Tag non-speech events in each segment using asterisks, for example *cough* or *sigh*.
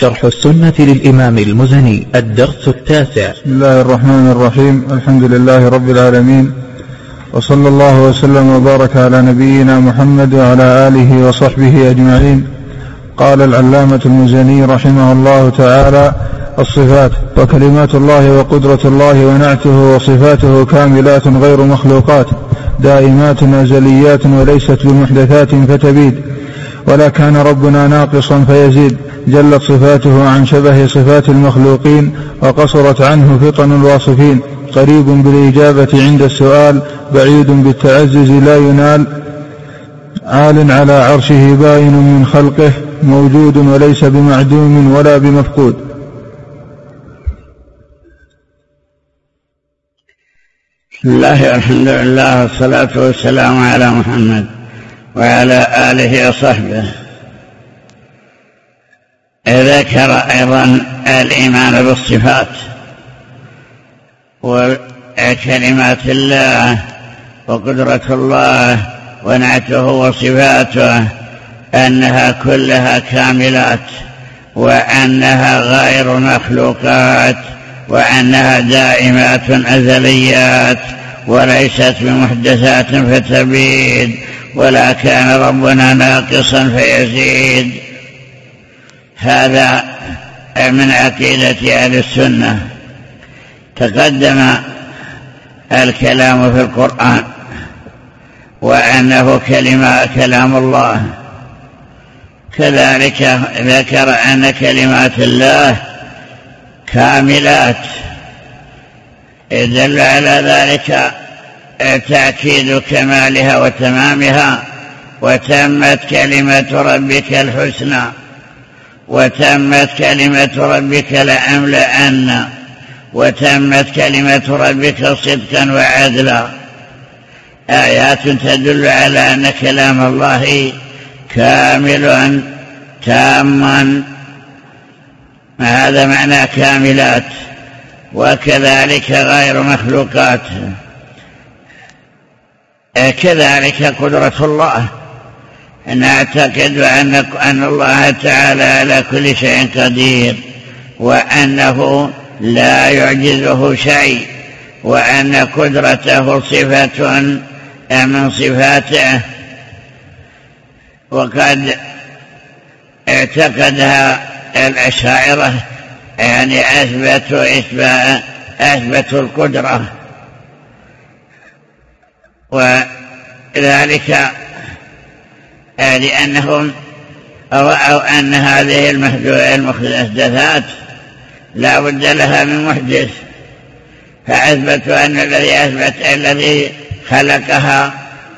شرح السنة للإمام المزني الدرس التاسع. بسم الله الرحمن الرحيم الحمد لله رب العالمين وصلى الله وسلم وبارك على نبينا محمد وعلى آله وصحبه أجمعين. قال العلامة المزني رحمه الله تعالى الصفات وكلمات الله وقدرة الله ونعته وصفاته كاملات غير مخلوقات دائمات أزليات وليست بمحدثات فتبيد. ولا كان ربنا ناقصا فيزيد جلت صفاته عن شبه صفات المخلوقين وقصرت عنه فطن الواصفين. قريب بالإجابة عند السؤال بعيد بالتعزز لا ينال. عال على عرشه باين من خلقه موجود وليس بمعدوم ولا بمفقود. بسم الله والحمد لله والصلاة والسلام على محمد. وعلى آله وصحبه. ذكر أيضا الإيمان بالصفات وكلمات الله وقدرة الله ونعته وصفاته أنها كلها كاملات وأنها غير مخلوقات وأنها دائمات أزليات وليست بمحدثات فتبيد. ولا كان ربنا ناقصا فيزيد. هذا من عقيدة أهل السنة. تقدم الكلام في القرآن وأنه كلمة كلام الله. كذلك ذكر أن كلمات الله كاملات. دل على ذلك تأكيد كمالها وتمامها وتمت كلمة ربك الحسنى وتمت كلمة ربك لأملأن وتمت كلمة ربك صدقا وعدلا. آيات تدل على أن كلام الله كامل تاما. هذا معنى كاملات؟ وكذلك غير مخلوقات. كذلك قدرة الله. نعتقد أن أن الله تعالى على كل شيء قدير وأنه لا يعجزه شيء وأن قدرته صفة من صفاته. وقد اعتقدها الأشاعرة يعني أثبتوا أثبتوا القدرة. وذلك لأنهم رأوا أن هذه المحدثات لا بد لها من محدث فأثبتوا أن الذي أثبت الذي خلقها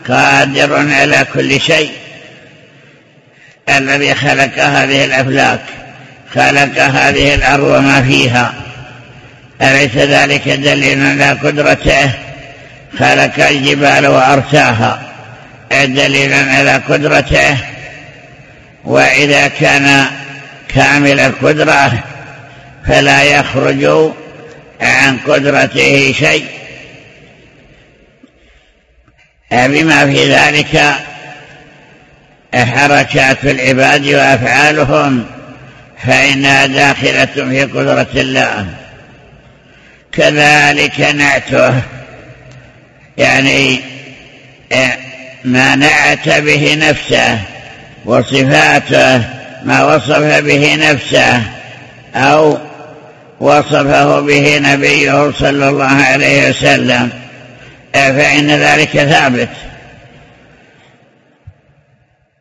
قادر على كل شيء. الذي خلق هذه الأفلاك خلق هذه الأرض وما فيها. أليس ذلك دليل على قدرته؟ خلق الجبال وأرساها. دليلا على قدرته. وإذا كان كامل القدرة فلا يخرج عن قدرته شيء. بما في ذلك حركات العباد وأفعالهم فإنها داخلة في قدرة الله. كذلك نعته. يعني ما نعت به نفسه وصفاته ما وصف به نفسه أو وصفه به نبيه صلى الله عليه وسلم فإن ذلك ثابت.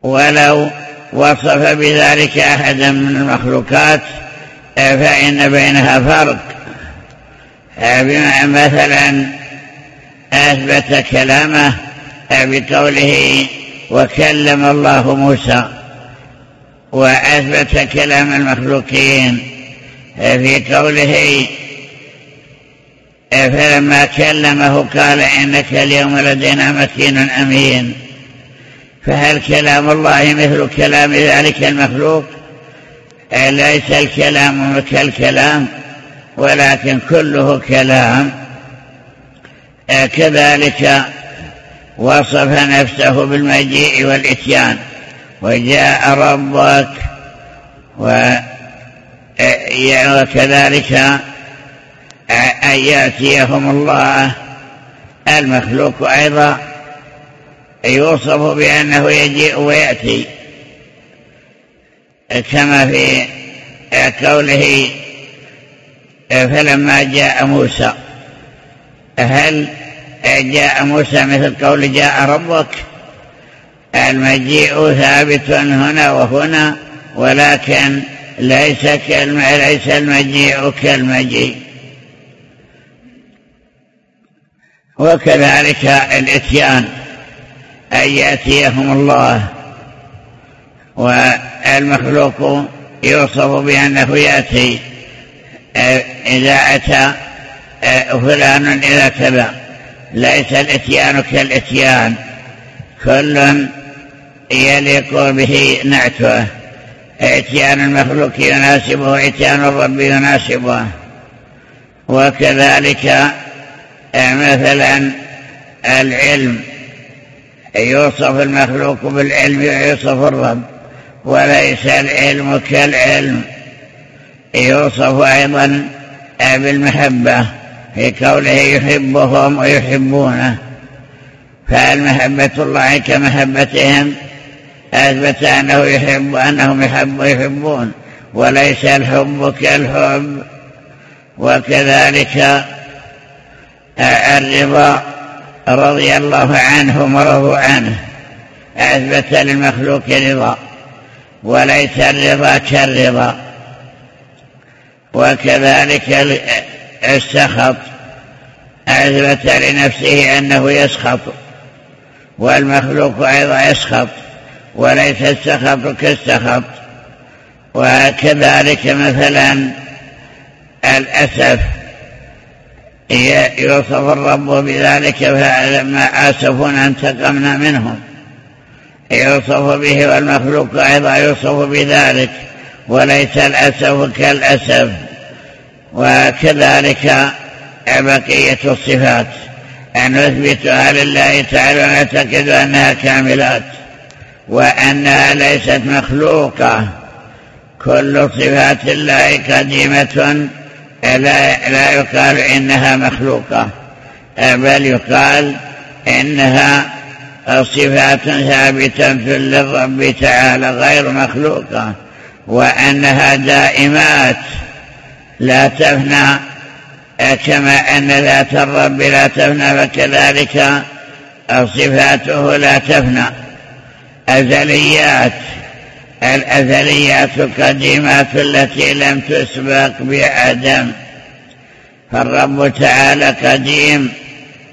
ولو وصف بذلك أحدا من المخلوقات فإن بينها فرق. مثلا أثبت كلامه بقوله وكلم الله موسى وأثبت كلام المخلوقين في قوله فلما كلمه قال إنك اليوم لدينا مكين أمين فهل كلام الله مثل كلام ذلك المخلوق؟ ليس الكلام كالكلام ولكن كله كلام؟ كذلك وصف نفسه بالمجيء والإتيان وجاء ربك وكذلك أن يأتيهم الله المخلوق أيضا يوصف بأنه يجيء ويأتي كما في قوله فلما جاء موسى. هل جاء موسى مثل قول جاء ربك. المجيء ثابت هنا وهنا ولكن ليس ليس المجيء كالمجيء. وكذلك الإتيان أن يأتيهم الله. والمخلوق يوصف بأنه يأتي إذا أتى فلان إلى كذا ليس الإتيان كالإتيان. كل يليق به نعته. إتيان المخلوق يناسبه إتيان الرب يناسبه. وكذلك مثلا العلم. يوصف المخلوق بالعلم ويوصف الرب. وليس العلم كالعلم. يوصف أيضا بالمحبة. في قوله يحبهم ويحبونه فالمحبة الله كمحبتهم أثبت أنه يحب أنهم يحب ويحبون وليس الحب كالحب وكذلك الرضا رضي الله عنهم ورضوا عنه أثبت للمخلوق رضا وليس الرضا كالرضا وكذلك السخط أثبت لنفسه أنه يسخط والمخلوق أيضا يسخط وليس السخط كالسخط. وكذلك مثلا الأسف يوصف الرب بذلك فلما آسفون انتقمنا منهم يوصف به والمخلوق أيضا يوصف بذلك وليس الأسف كالأسف. وكذلك بقية الصفات. أن نثبتها لله تعالى ونعتقد أنها كاملات وأنها ليست مخلوقة. كل صفات الله قديمة لا, لا يقال إنها مخلوقة بل يقال إنها صفات ثابتة للرب تعالى غير مخلوقة وأنها دائمات. لا تفنى كما أن ذات الرب لا تفنى فكذلك صفاته لا تفنى. أزليات الأزليات القديمات التي لم تسبق بعدم فالرب تعالى قديم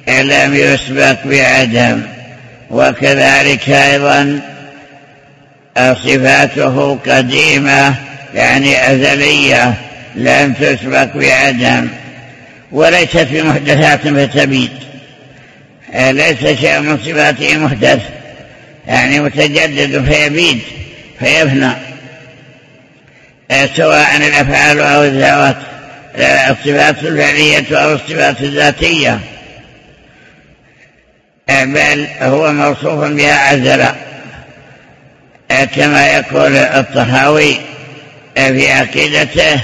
لم يسبق بعدم وكذلك أيضا صفاته قديمة يعني أزلية. لم تسبق بعدم وليست في محدثات فتبيد ليس شيء من صفاته محدث؟ يعني متجدد فيبيد فيفنى سواء الأفعال أو الذوات الصفات الفعلية أو الصفات الذاتية. بل هو موصوف بها عزلا. كما يقول الطحاوي في عقيدته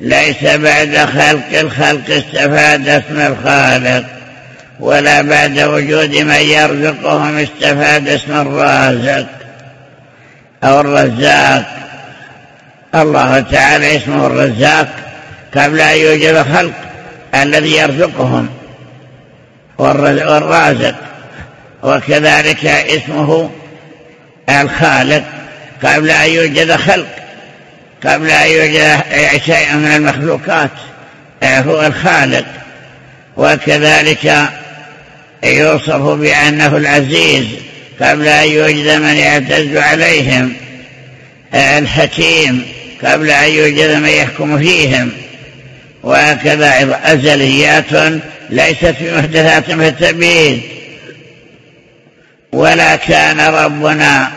ليس بعد خلق الخلق استفاد اسم الخالق ولا بعد وجود من يرزقهم استفاد اسم الرازق أو الرزاق. الله تعالى اسمه الرزاق قبل أن يوجد خلق الذي يرزقهم والرازق. وكذلك اسمه الخالق قبل أن يوجد خلق قبل أن يوجد شيء من المخلوقات هو الخالق. وكذلك يوصف بأنه العزيز قبل أن يوجد من يعتز عليهم الحكيم قبل أن يوجد من يحكم فيهم. وهكذا أزليات ليست في محدثات في التبييد. ولا كان ربنا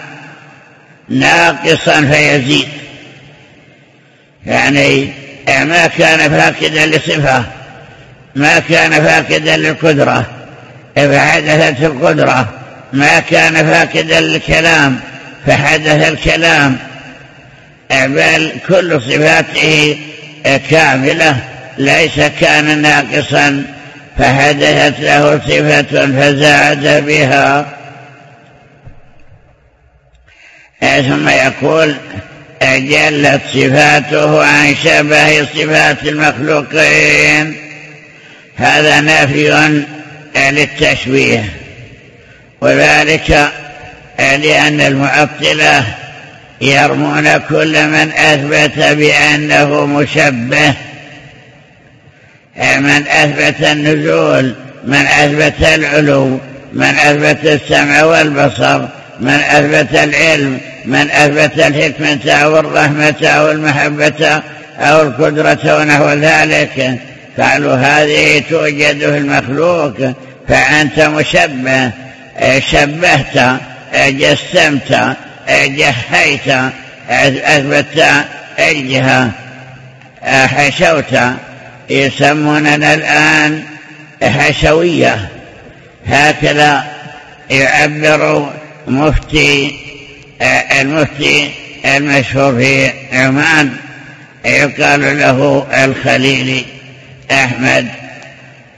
ناقصا فيزيد. يعني ما كان فاقدا لصفة ما كان فاقدا للقدرة فحدثت القدرة ما كان فاقدا للكلام فحدث الكلام بل كل صفاته كاملة ليس كان ناقصا فحدثت له صفة فزاد بها. ثم يقول جلت صفاته عن شبه صفات المخلوقين. هذا نافي للتشبيه وذلك لأن المعطلة يرمون كل من أثبت بأنه مشبه. من أثبت النزول من أثبت العلو من أثبت السمع والبصر من أثبت العلم من أثبت الحكمة أو الرحمة أو المحبة أو القدرة ونحو ذلك. قالوا هذه توجد في المخلوق فأنت مشبه. شبهت جسمت جهيت أثبت الجهة. حشوت يسموننا الآن حشوية. هكذا يعبر مفتي المفتي المشهور في عمان يقال له الخليلي أحمد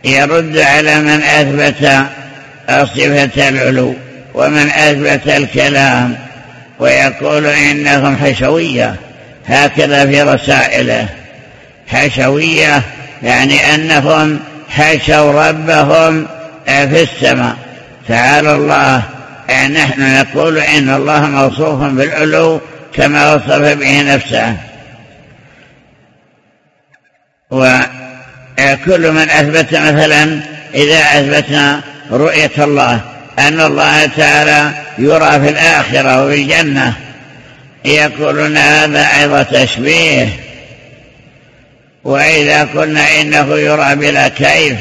يرد على من أثبت صفة العلو ومن أثبت الكلام ويقول إنهم حشوية هكذا في رسائله. حشوية يعني أنهم حشوا ربهم في السماء. تعالى الله نحن نقول إن الله موصوف بالعلو كما وصف به نفسه. وكل من أثبت مثلا إذا أثبتنا رؤية الله أن الله تعالى يرى في الآخرة وفي الجنة. يقولون هذا أيضا تشبيه. وإذا قلنا إنه يرى بلا كيف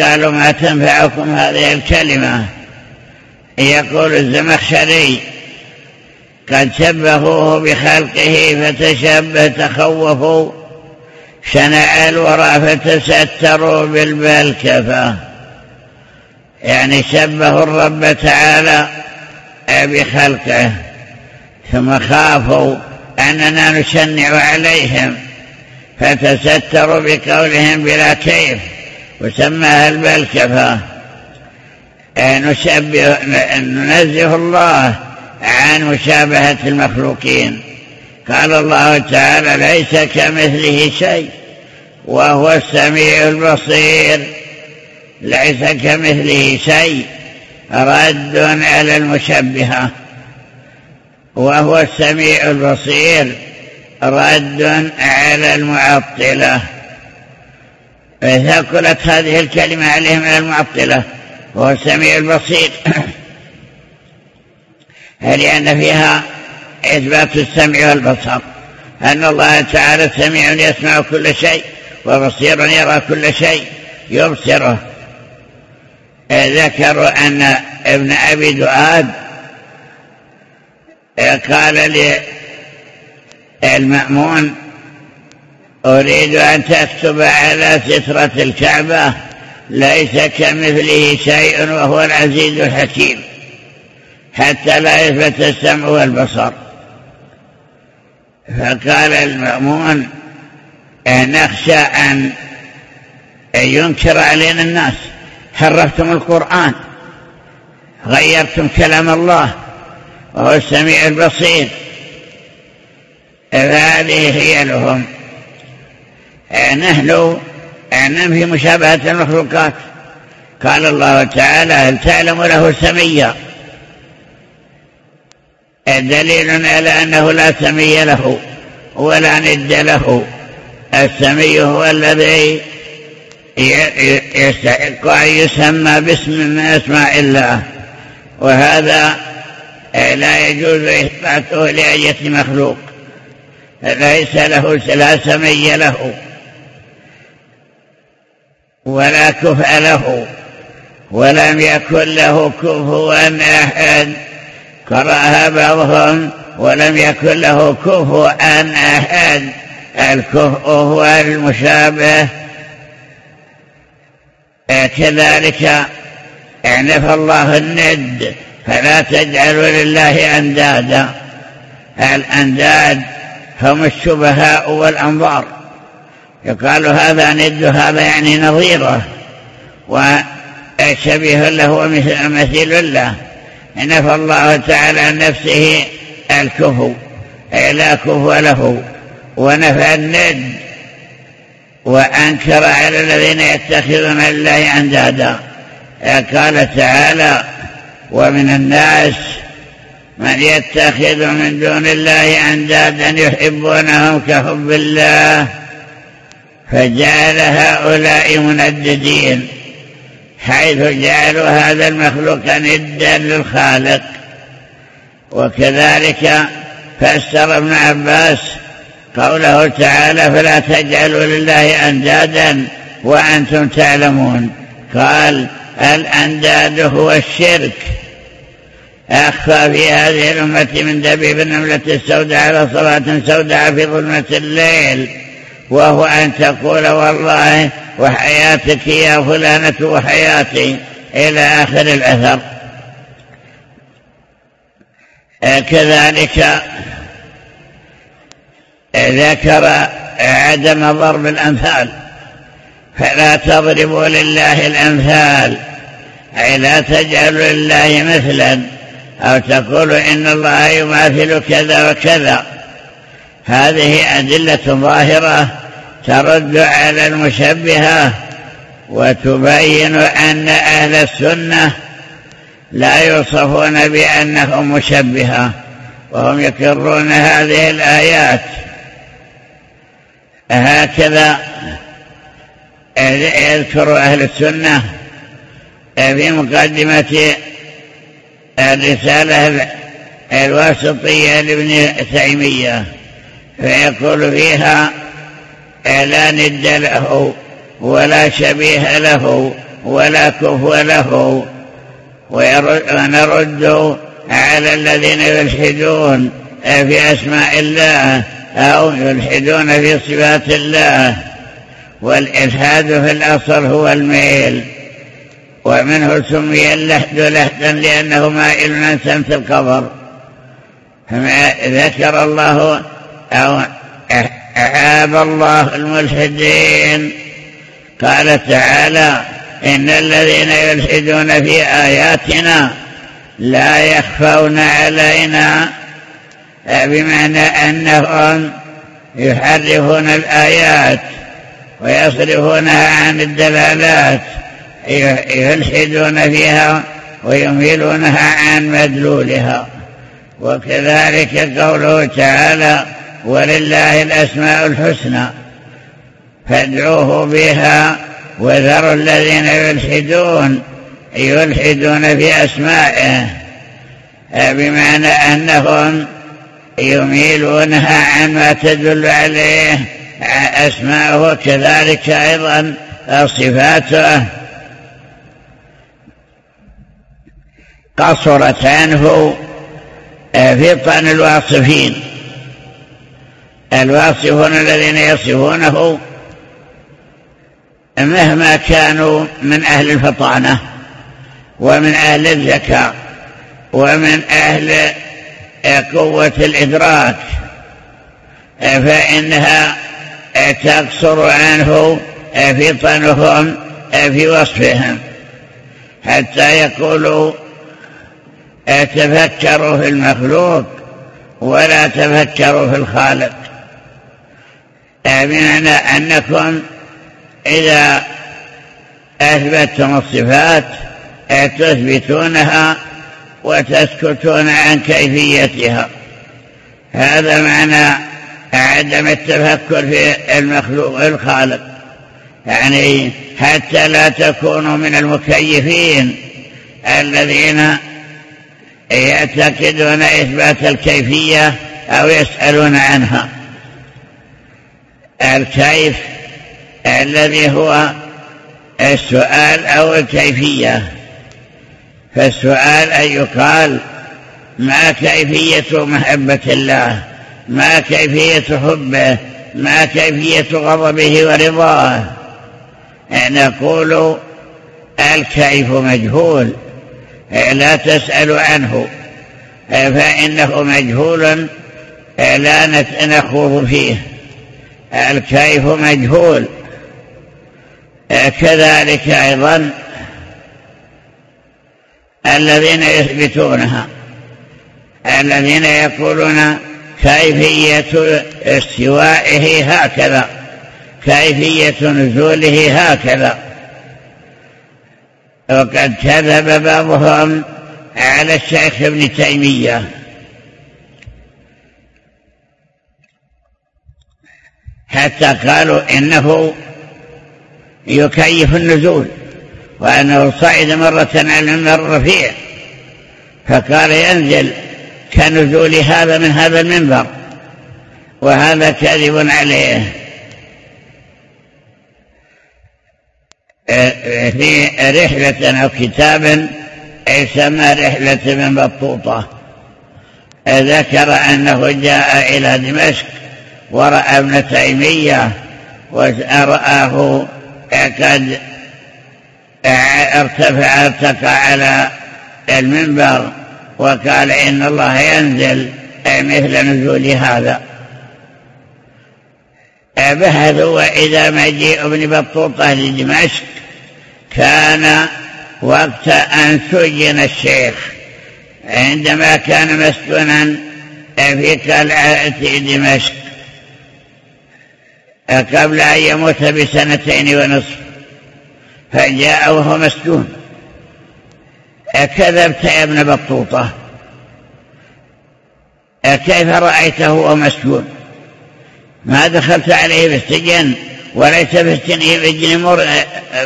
قالوا ما تنفعكم هذه الكلمة. يقول الزمخشري قد شبهوه بخلقه فتشبه تخوفوا شنع الورى فتستروا بالبلكفة يعني شبهوا الرب تعالى بخلقه ثم خافوا أننا نشنع عليهم فتستروا بقولهم بلا كيف وسماها البلكفة نشبه ننزه الله عن مشابهة المخلوقين. قال الله تعالى ليس كمثله شيء وهو السميع البصير. ليس كمثله شيء رد على المشبهة وهو السميع البصير رد على المعطلة. ثقلت هذه الكلمة عليهم من المعطلة وهو السميع البصير. لأن فيها إثبات السمع والبصر؟ أن الله تعالى سميع يسمع كل شيء وبصير يرى كل شيء يبصره. ذكروا أن ابن أبي دؤاد قال للمأمون أريد أن تكتب على سترة الكعبة. ليس كمثله شيء وهو العزيز الحكيم حتى لا يثبت السمع والبصر. فقال المأمون نخشى أن ينكر علينا الناس. حرفتم القرآن غيرتم كلام الله وهو السميع البصير. فهذه هي لهم. نحن ننفي مشابهة المخلوقات قال الله تعالى هل تعلم له سميا؟ دليل على أنه لا سمي له ولا ند له. السمي هو الذي يستحق أن يسمى باسم من أسماء الله. وهذا لا يجوز إثباته لأية مخلوق. ليس له لا سمي له. ولا كفء له ولم يكن له كفوا أحد. قرأها بعضهم ولم يكن له كفوا أحد. الكفء هو المشابه. كذلك أعنف الله الند فلا تجعلوا لله أندادا. الأنداد هم الشبهاء والأنظار. يقال هذا ند هذا يعني نظيره وشبيه له ومثيل له. نفى الله تعالى عن نفسه الكفو لا كفو له ونفى الند وأنكر على الذين يتخذون الله أندادا. قال تعالى ومن الناس من يتخذ من دون الله أندادا يحبونهم كحب الله. فجعل هؤلاء منددين حيث جعلوا هذا المخلوق ندا للخالق. وكذلك فسر ابن عباس قوله تعالى فلا تجعلوا لله أندادا وأنتم تعلمون قال الأنداد هو الشرك أخفى في هذه الأمة من دبيب النملة السوداء على صلاة سوداء في ظلمة الليل. وهو أن تقول والله وحياتك يا فلانة وحياتي إلى آخر الأثر. كذلك ذكر عدم ضرب الأمثال فلا تضربوا لله الأمثال أي لا تجعلوا لله مثلا أو تقولوا إن الله يماثل كذا وكذا. هذه أدلة ظاهرة ترد على المشبهة وتبين أن أهل السنة لا يوصفون بأنهم مشبهة وهم يكرون هذه الآيات. هكذا يذكر أهل السنة في مقدمة الرسالة الواسطية لابن تيمية. فيقول فيها لا ند له ولا شبيه له ولا كفو له. ونرد على الذين يلحدون في أسماء الله أو يلحدون في صفات الله. والإلحاد في الأصل هو الميل. ومنه سمي اللحد لحدا لأنه مائل عن سمت القبر. ذكر الله أو أعاب الله الملحدين. قال تعالى إن الذين يلحدون في آياتنا لا يخفون علينا. بمعنى أنهم يحرفون الآيات ويصرفونها عن الدلالات يلحدون فيها ويميلونها عن مدلولها. وكذلك قوله تعالى ولله الأسماء الحسنى. فادعوه بها وذروا الذين يلحدون يلحدون في أسمائه. بمعنى أنهم يميلونها عن ما تدل عليه أسماءه كذلك أيضا صفاته. قصرت عنه فطن الواصفين. الواصفون الذين يصفونه مهما كانوا من أهل الفطانة ومن أهل الذكاء ومن أهل قوة الإدراك فإنها تقصر عنه فطنهم في وصفهم حتى يقولوا تفكروا في المخلوق ولا تفكروا في الخالق. بمعنى أنكم إذا أثبتتم الصفات تثبتونها وتسكتون عن كيفيتها. هذا معنى عدم التفكر في المخلوق الخالق. يعني حتى لا تكونوا من المكيفين الذين يعتقدون إثبات الكيفية أو يسألون عنها. الكيف الذي هو السؤال أو الكيفية. فالسؤال أن يقال ما كيفية محبة الله ما كيفية حبه ما كيفية غضبه ورضاه. نقول الكيف مجهول لا تسأل عنه. فإنه مجهول لا نخوض فيه. الكيف مجهول. كذلك أيضا الذين يثبتونها الذين يقولون كيفية استوائه هكذا كيفية نزوله هكذا. وقد كذب بعضهم على الشيخ ابن تيمية. حتى قالوا إنه يكيف النزول وأنه صعد مرة على المنبر الرفيع فقال ينزل كنزول هذا من هذا المنبر وهذا كاذب عليه. في رحلة أو كتاب يسمى رحلة من بطوطة. ذكر أنه جاء إلى دمشق ورأى ابن تيمية ورآه قد ارتفع ارتقى على المنبر وقال إن الله ينزل مثل نزول هذا. بحثوا وإذا مجيء ابن بطوطة لدمشق كان وقت أن سجن الشيخ. عندما كان مسكونا في قلعة دمشق قبل أن يموت بسنتين ونصف فجاء وهو مسجون. كذبت يا ابن بطوطة؟ كيف رأيته وهو مسجون؟ ما دخلت عليه بالسجن وليس بالسجن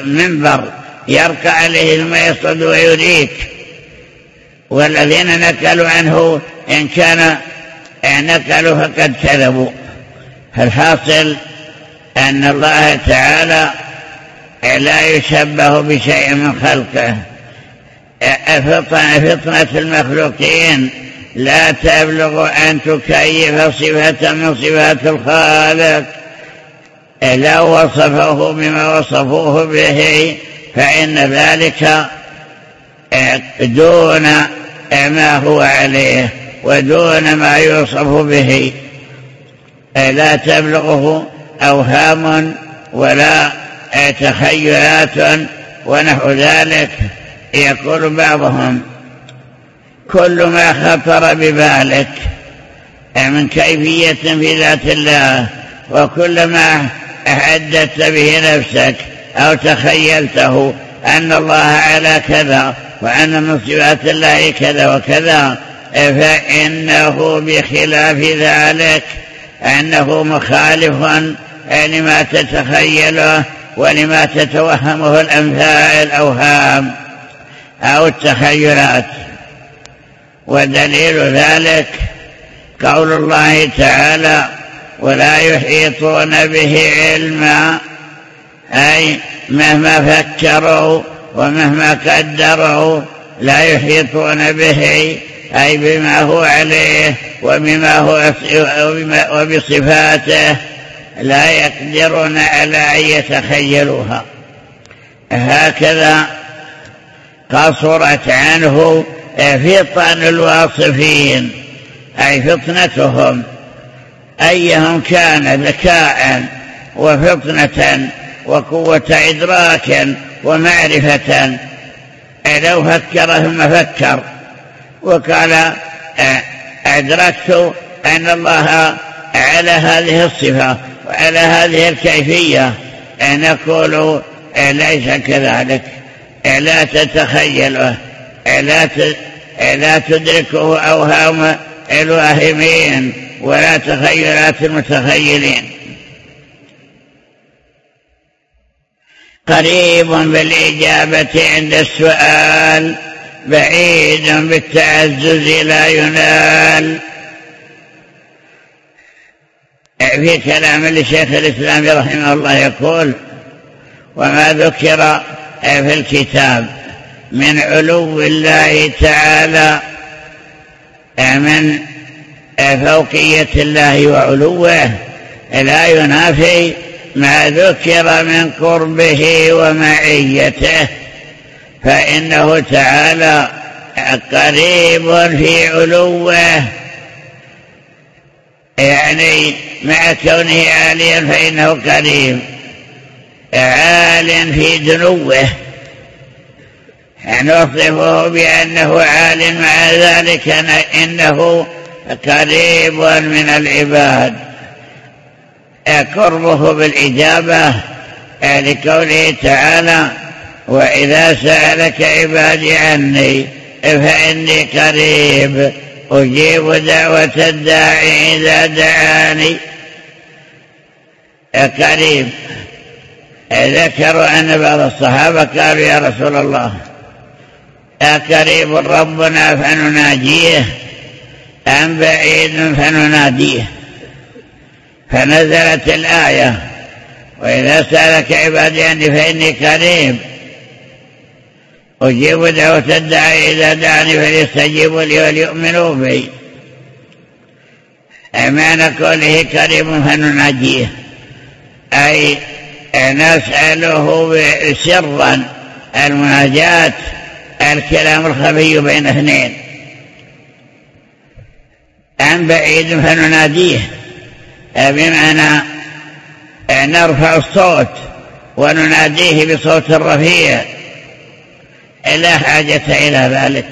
منبر يرقى عليه ثم يصعد ويريك والذين نقلوا عنه إن كان نقلوا فقد كذبوا. فالحاصل أن الله تعالى لا يشبه بشيء من خلقه. فطنة المخلوقين لا تبلغ أن تكيف صفة من صفات الخالق. لو وصفه بما وصفوه به فإن ذلك دون ما هو عليه ودون ما يوصف به. لا تبلغه أوهام ولا تخيلات ونحو ذلك يقول بعضهم كل ما خطر ببالك من كيفية في ذات الله وكل ما حدثت به نفسك أو تخيلته أن الله على كذا وأن من صفات الله كذا وكذا فإنه بخلاف ذلك أنه مخالف لما تتخيله ولما تتوهمه الأمثال الأوهام أو التخيلات. ودليل ذلك قول الله تعالى ولا يحيطون به علما أي مهما فكروا ومهما قدروا لا يحيطون به أي بما هو عليه وبما هو وبصفاته. لا يقدرون على أن يتخيلوها. هكذا قصرت عنه فطن الواصفين أي فطنتهم. أيهم كان ذكاء وفطنة وقوة إدراك ومعرفة. لو فكر ثم فكر. وقال أدركت أن الله على هذه الصفة. وعلى هذه الكيفية. نقول ليس كذلك. لا تتخيله. لا لا تدركه أوهام الواهمين ولا تخيلات المتخيلين. قريب بالإجابة عند السؤال بعيد بالتعزز لا ينال. في كلام لشيخ الإسلام رحمه الله يقول وما ذكر في الكتاب من علو الله تعالى من فوقية الله وعلوه لا ينافي ما ذكر من قربه ومعيته فإنه تعالى قريب في علوه. يعني مع كونه عاليا فإنه قريب عال في دنوه نوصفه بأنه عال مع ذلك إنه قريب من العباد. قربه بالإجابة لقوله تعالى وإذا سألك عبادي عني فإني قريب. أجيب دعوة الداعي إذا دعاني. قريب ذكروا أن بعض الصحابة قالوا يا رسول الله أقريب ربنا فنناجيه أم بعيد فنناديه. فنزلت الآية وإذا سألك عبادي عني فإني قريب أجيب دعوة الداعي إذا دعني فليستجيبوا لي وليؤمنوا بي. معنى قوله قريب فنناجيه. أي نسأله سرا المناجاة الكلام الخفي بين اثنين. أم بعيد فنناديه. بمعنى نرفع الصوت ونناديه بصوت رفيع. لا حاجة إلى ذلك.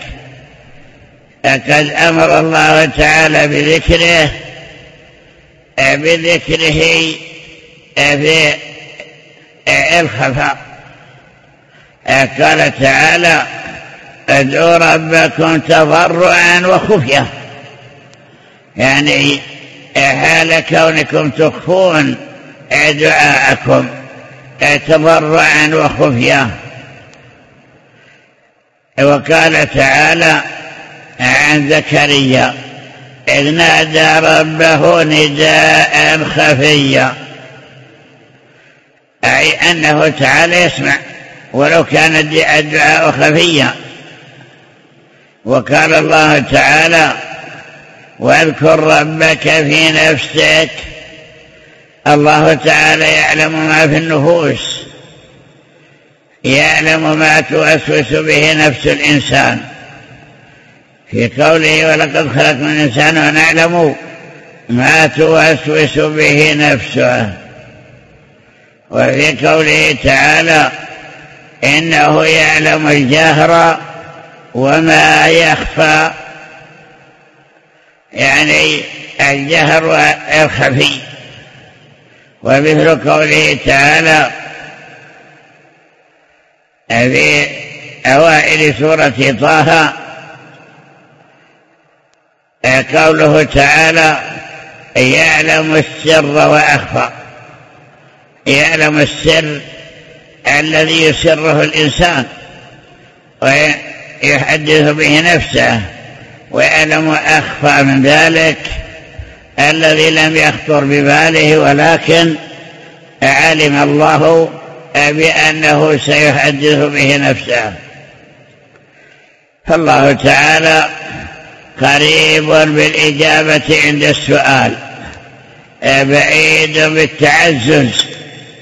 لقد أمر الله تعالى بذكره بذكره في الخفاء. قال تعالى ادعوا ربكم تضرعا وخفية. يعني حال كونكم تخفون دعاءكم تضرعا وخفية. وقال تعالى عن زكريا إذ نادى ربه نداء خفيا. أي أنه تعالى يسمع ولو كان الدعاء خفيا وقال الله تعالى واذكر ربك في نفسك. الله تعالى يعلم ما في النفوس يعلم ما توسوس به نفس الإنسان. في قوله ولقد خلقنا الإنسان ونعلم ما توسوس به نفسه. وفي قوله تعالى إنه يعلم الجهر وما يخفى. يعني الجهر الخفي. ومثل قوله تعالى في أوائل سورة طه قوله تعالى يعلم السر وأخفى. يعلم السر الذي يسره الإنسان ويحدث به نفسه ويعلم أخفى من ذلك الذي لم يخطر بباله ولكن علم الله بأنه سيحدث به نفسه. فالله تعالى قريب بالإجابة عند السؤال بعيد بالتعزز.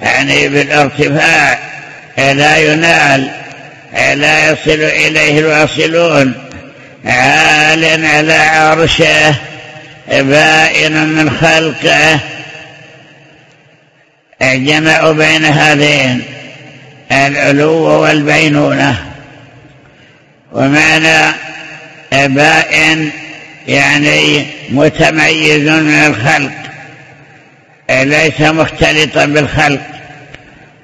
يعني بالارتفاع لا ينال لا يصل إليه الواصلون. عال على عرشه بائن من خلقه. جمعوا بين هذين العلو والبينونة. ومعنى بائن يعني متميز من الخلق. ليس مختلطا بالخلق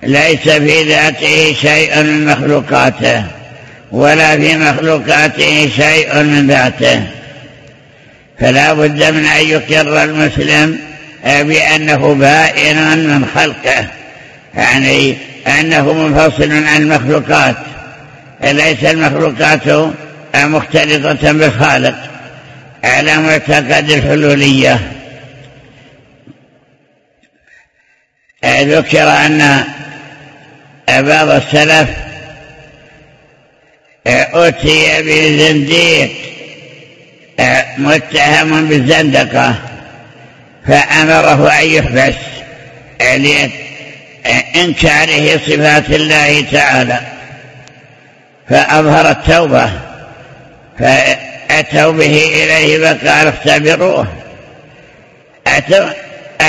ليس في ذاته شيء من مخلوقاته ولا في مخلوقاته شيء من ذاته. فلا بد من أن يقر المسلم بأنه بائن من خلقه يعني أنه منفصل عن المخلوقات. ليس المخلوقات مختلطة بالخالق على معتقد الحلولية. ذكر أن بعض السلف أتي بزنديق متهم بالزندقة فأمره أن يحبس لإنكاره صفات الله تعالى. فأظهر التوبة فأتوا به إليه فقال اختبروه.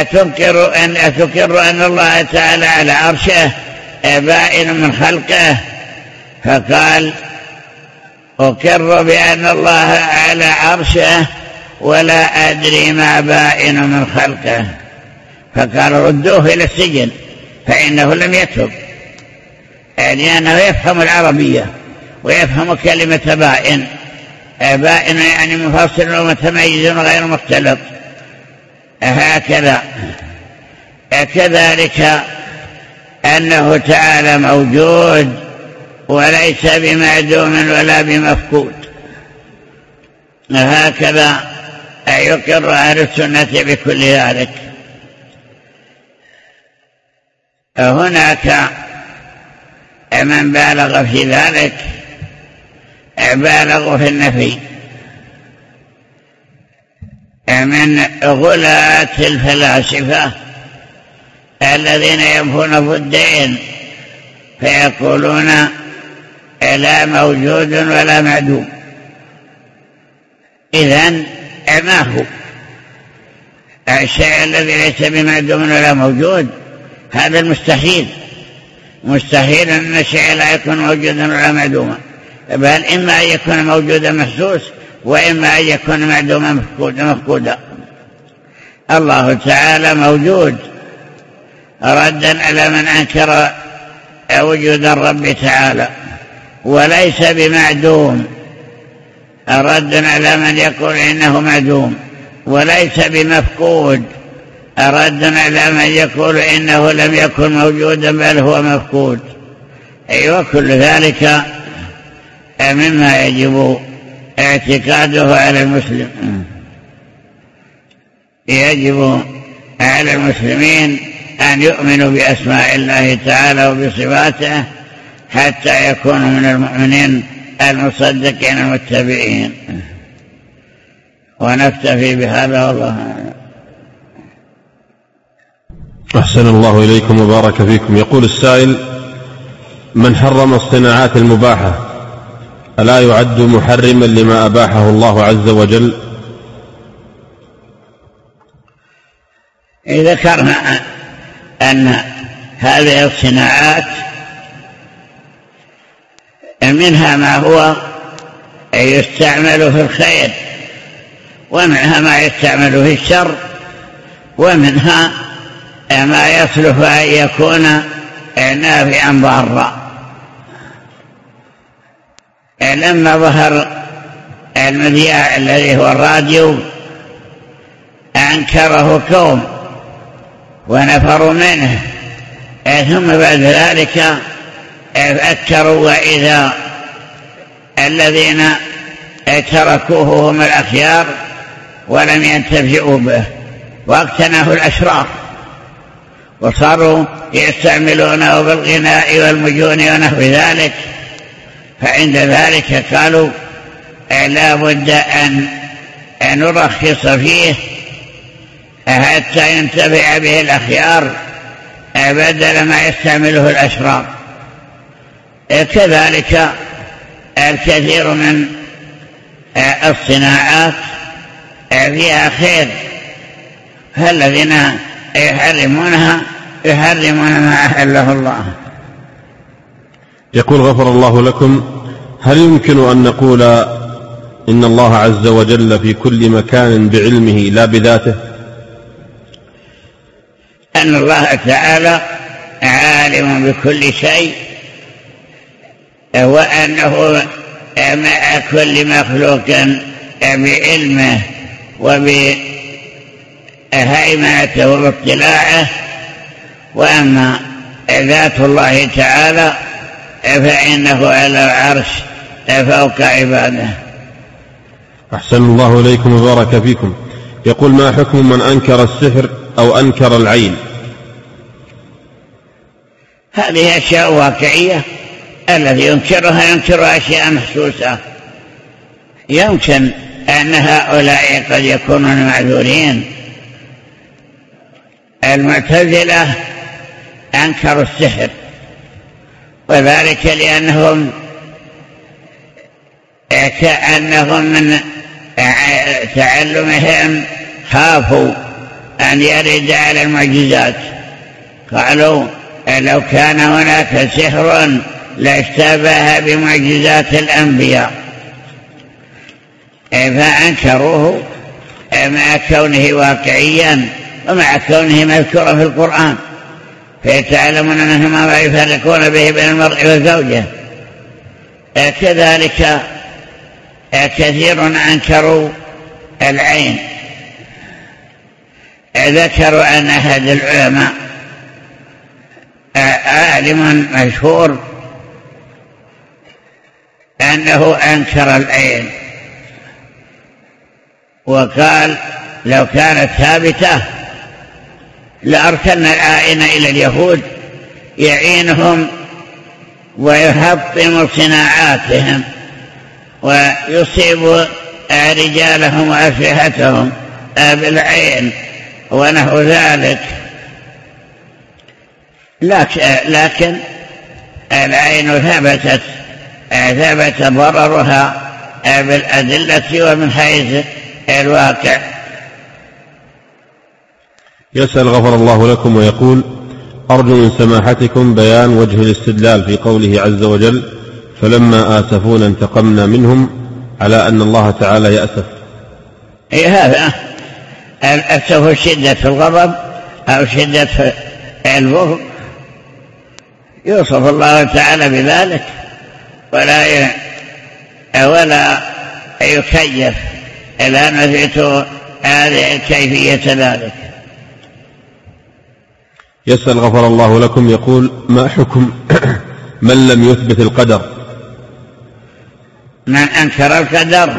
أتنكر أن أتكر أن الله تعالى على عرشه بائن من خلقه فقال أكر بأن الله على عرشه ولا أدري ما بائن من خلقه. فقال ردوه إلى السجن فإنه لم يتب. يعني يفهم العربية ويفهم كلمة بائن. بائن يعني مفصل ومتميز غير مختلط. هكذا كذلك أنه تعالى موجود وليس بمعدوم ولا بمفقود. هكذا يقر أهل السنة بكل ذلك. هناك من بالغ في ذلك بالغوا في النفي. من غلاة الفلاسفة الذين ينفون الدين فيقولون لا موجود ولا معدوم. إذن ما هو؟ الشيء الذي ليس بمعدوم ولا موجود هذا المستحيل. مستحيل أن الشيء لا يكون موجودا ولا معدوما بل إما أن يكون موجودا محسوس وإما أن يكون معدوما مفقودا مفقودا. الله تعالى موجود. ردا على من أنكر وجود الرب تعالى. وليس بمعدوم. ردا على من يقول إنه معدوم. وليس بمفقود. ردا على من يقول إنه لم يكن موجودا بل هو مفقود. أي أيوة وكل ذلك مما يجب اعتقاده على المسلم. يجب على المسلمين أن يؤمنوا بأسماء الله تعالى وبصفاته حتى يكونوا من المؤمنين المصدقين المتبعين ونكتفي بهذا والله أحسن الله إليكم وبارك فيكم. يقول السائل من حرم الصناعات المباحة؟ ألا يعد محرما لما أباحه الله عز وجل؟ ذكرنا أن هذه الصناعات منها ما هو يستعمل في الخير ومنها ما يستعمل في الشر ومنها ما يصلح أن يكون نافعا ضارا. لما ظهر المذياع الذي هو الراديو أنكره كوم ونفروا منه. ثم بعد ذلك فكروا وإذا الذين تركوه هم الأخيار ولم ينتفعوا به. واقتناه الأشرار وصاروا يستعملونه بالغناء والمجون ونحو ذلك. فعند ذلك قالوا لا بد أن نرخص فيه حتى ينتفع به الأخيار بدل ما يستعمله الأشرار. كذلك الكثير من الصناعات فيها خير فالذين يحرمونها يحرمون ما أحله الله. يقول غفر الله لكم هل يمكن أن نقول إن الله عز وجل في كل مكان بعلمه لا بذاته؟ أن الله تعالى عالم بكل شيء وأنه مع كل مخلوق بعلمه وبهيمنته وباطلاعه وأما ذات الله تعالى فإنه على العرش فوق عباده. أحسن الله إليكم وبارك فيكم. يقول ما حكم من أنكر السحر أو أنكر العين؟ هذه أشياء واقعية. الذي ينكرها ينكر أشياء محسوسة. يمكن أن هؤلاء قد يكونون معذورين. المعتزلة أنكروا السحر. وذلك لأنهم كأنهم من تعلمهم خافوا أن يرد على المعجزات. قالوا لو كان هناك سحر لاشتبه بمعجزات الأنبياء. فأنكروه مع كونه واقعيا ومع كونه مذكورا في القرآن. فيتعلمون أنهما ما يفرقون به بين المرء وزوجه. كذلك كثير أنكروا العين. ذكروا أن أحد العلماء عالم مشهور أنه أنكر العين. وقال لو كانت ثابتة لأرسلنا العائن إلى اليهود يعينهم ويحطم صناعاتهم ويصيب رجالهم وأسلحتهم بالعين ونحو ذلك. لكن العين ثبتت ثبت ضررها بالأدلة ومن حيث الواقع. يسأل غفر الله لكم ويقول أرجو من سماحتكم بيان وجه الاستدلال في قوله عز وجل فلما آسفونا انتقمنا منهم على أن الله تعالى يأسف. إيه هذا. الأسف شدة الغضب أو شدة البغض؟ يوصف الله تعالى بذلك ولا ي... ولا يكيف. إلا نثبت هذه كيفية ذلك. يسأل غفر الله لكم يقول ما حكم *clears throat* من لم يثبت القدر؟ من أنكر القدر؟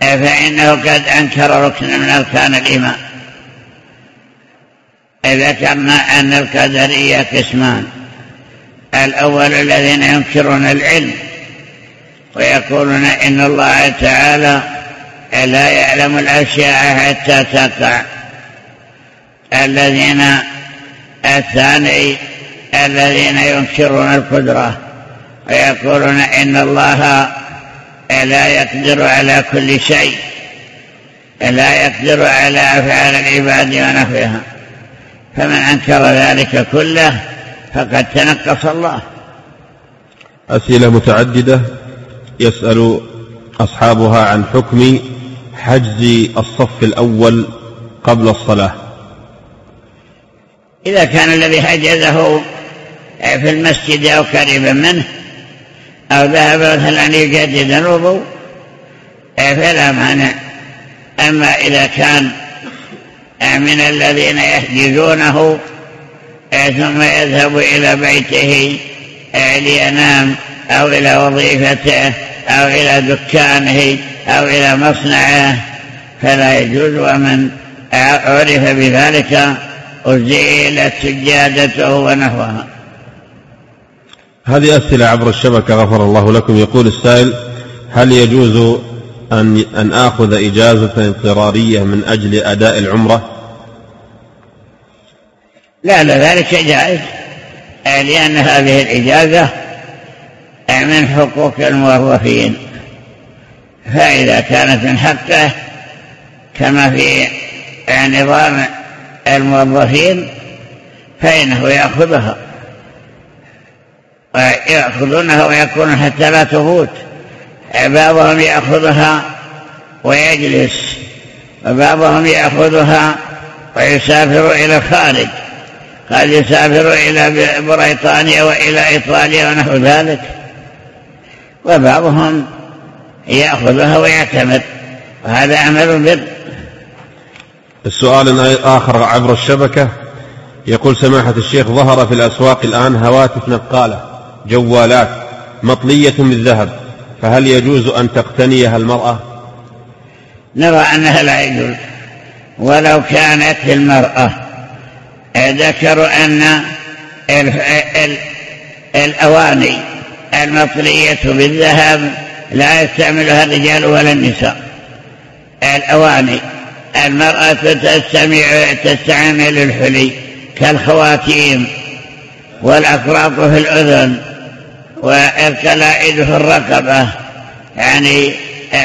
فإنه قد أنكر ركن من أركان الإيمان. ذكرنا أن القدرية قسمان. الأول الذين ينكرون العلم ويقولون إن الله تعالى لا يعلم الأشياء حتى تقع. الذين الثاني الذين ينكرون القدرة ويقولون إن الله لا يقدر على كل شيء لا يقدر على أفعال العباد ونحوها. فمن أنكر ذلك كله فقد تنقص الله. أسئلة متعددة. يسأل أصحابها عن حكم حجز الصف الأول قبل الصلاة. إذا كان الذي حجزه في المسجد أو قريبا منه أو ذهب مثلا يجدد الوضوء فلا مانع. أما إذا كان من الذين يحجزونه ثم يذهب إلى بيته لينام أو إلى وظيفته أو إلى دكانه أو إلى مصنعه فلا يجوز. ومن عرف بذلك أزيلت سجادته ونحوها. هذه أسئلة عبر الشبكة غفر الله لكم. يقول السائل هل يجوز أن, أن آخذ إجازة اضطرارية من أجل أداء العمرة؟ لا لا ذلك جائز. لأن هذه الإجازة من حقوق الموظفين. فإذا كانت من حقه كما في نظام الموظفين فإنه يأخذها. ويأخذونها ويكون حتى لا تفوت. بعضهم يأخذها ويجلس. وبعضهم يأخذها ويسافر إلى الخارج قد يسافر إلى بريطانيا وإلى إيطاليا ونحو ذلك. وبعضهم يأخذها ويعتمد وهذا عمل بر السؤال آخر عبر الشبكة. يقول سماحة الشيخ ظهر في الأسواق الآن هواتف نقالة جوالات مطلية بالذهب فهل يجوز أن تقتنيها المرأة؟ نرى أنها لا يجوز. ولو كانت المرأة ذكروا أن الأواني المطلية بالذهب لا يستعملها الرجال ولا النساء. الأواني المرأة تستمع تستعمل الحلي كالخواتيم والأقراط في الأذن والكلائد في الرقبة يعني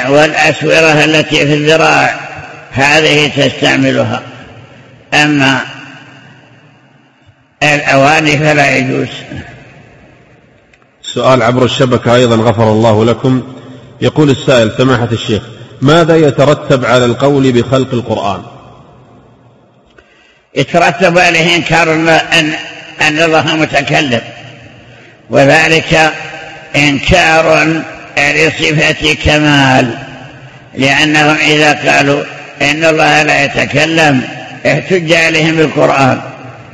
والأسورة التي في الذراع هذه تستعملها. أما الأواني فلا يجوز. سؤال عبر الشبكة أيضا غفر الله لكم. يقول السائل سماحة الشيخ ماذا يترتب على القول بخلق القرآن؟ يترتب عليه إنكار أن, أن الله متكلم وذلك إنكار لصفة كمال لأنهم إذا قالوا إن الله لا يتكلم احتج عليهم بالقرآن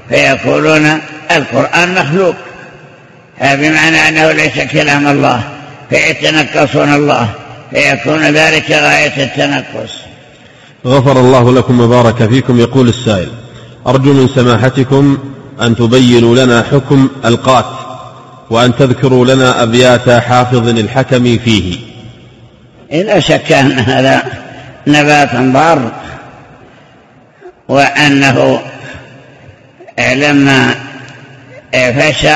فيقولون القرآن مخلوق بمعنى أنه ليس كلام الله فيتنقصون الله. فيكون ذلك غاية التنقص. غفر الله لكم وبارك فيكم يقول السائل. أرجو من سماحتكم أن تبينوا لنا حكم القات وأن تذكروا لنا أبيات حافظ الحكم فيه. إذا شك أن هذا نبات ضار وأنه لما فشى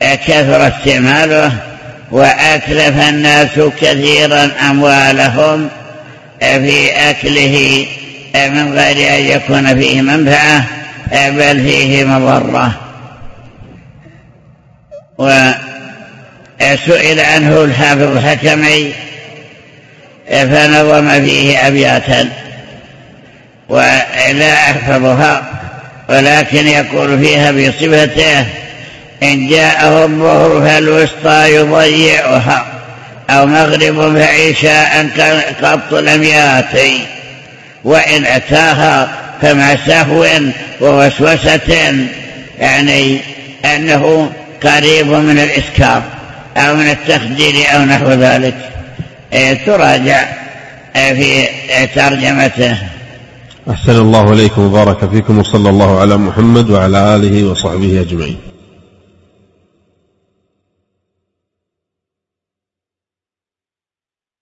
كثر استعماله وأتلف الناس كثيرا أموالهم في أكله من غير أن يكون فيه منفعة بل فيه مضرة. وسئل عنه الحافظ الحكمي فنظم فيه أبياتا. ولا أحفظها ولكن يقول فيها بصفته إن جاءه الظهر فالوسطى يضيعها أو مغرب فعشاء قط لم ياتي وإن أتاها فمع سهو ووسوسة يعني أنه قريب من الإسكار أو من التخدير أو نحو ذلك. إيه، تراجع في ترجمته. أحسن الله إليكم وبارك فيكم وصلى الله على محمد وعلى آله وصحبه أجمعين.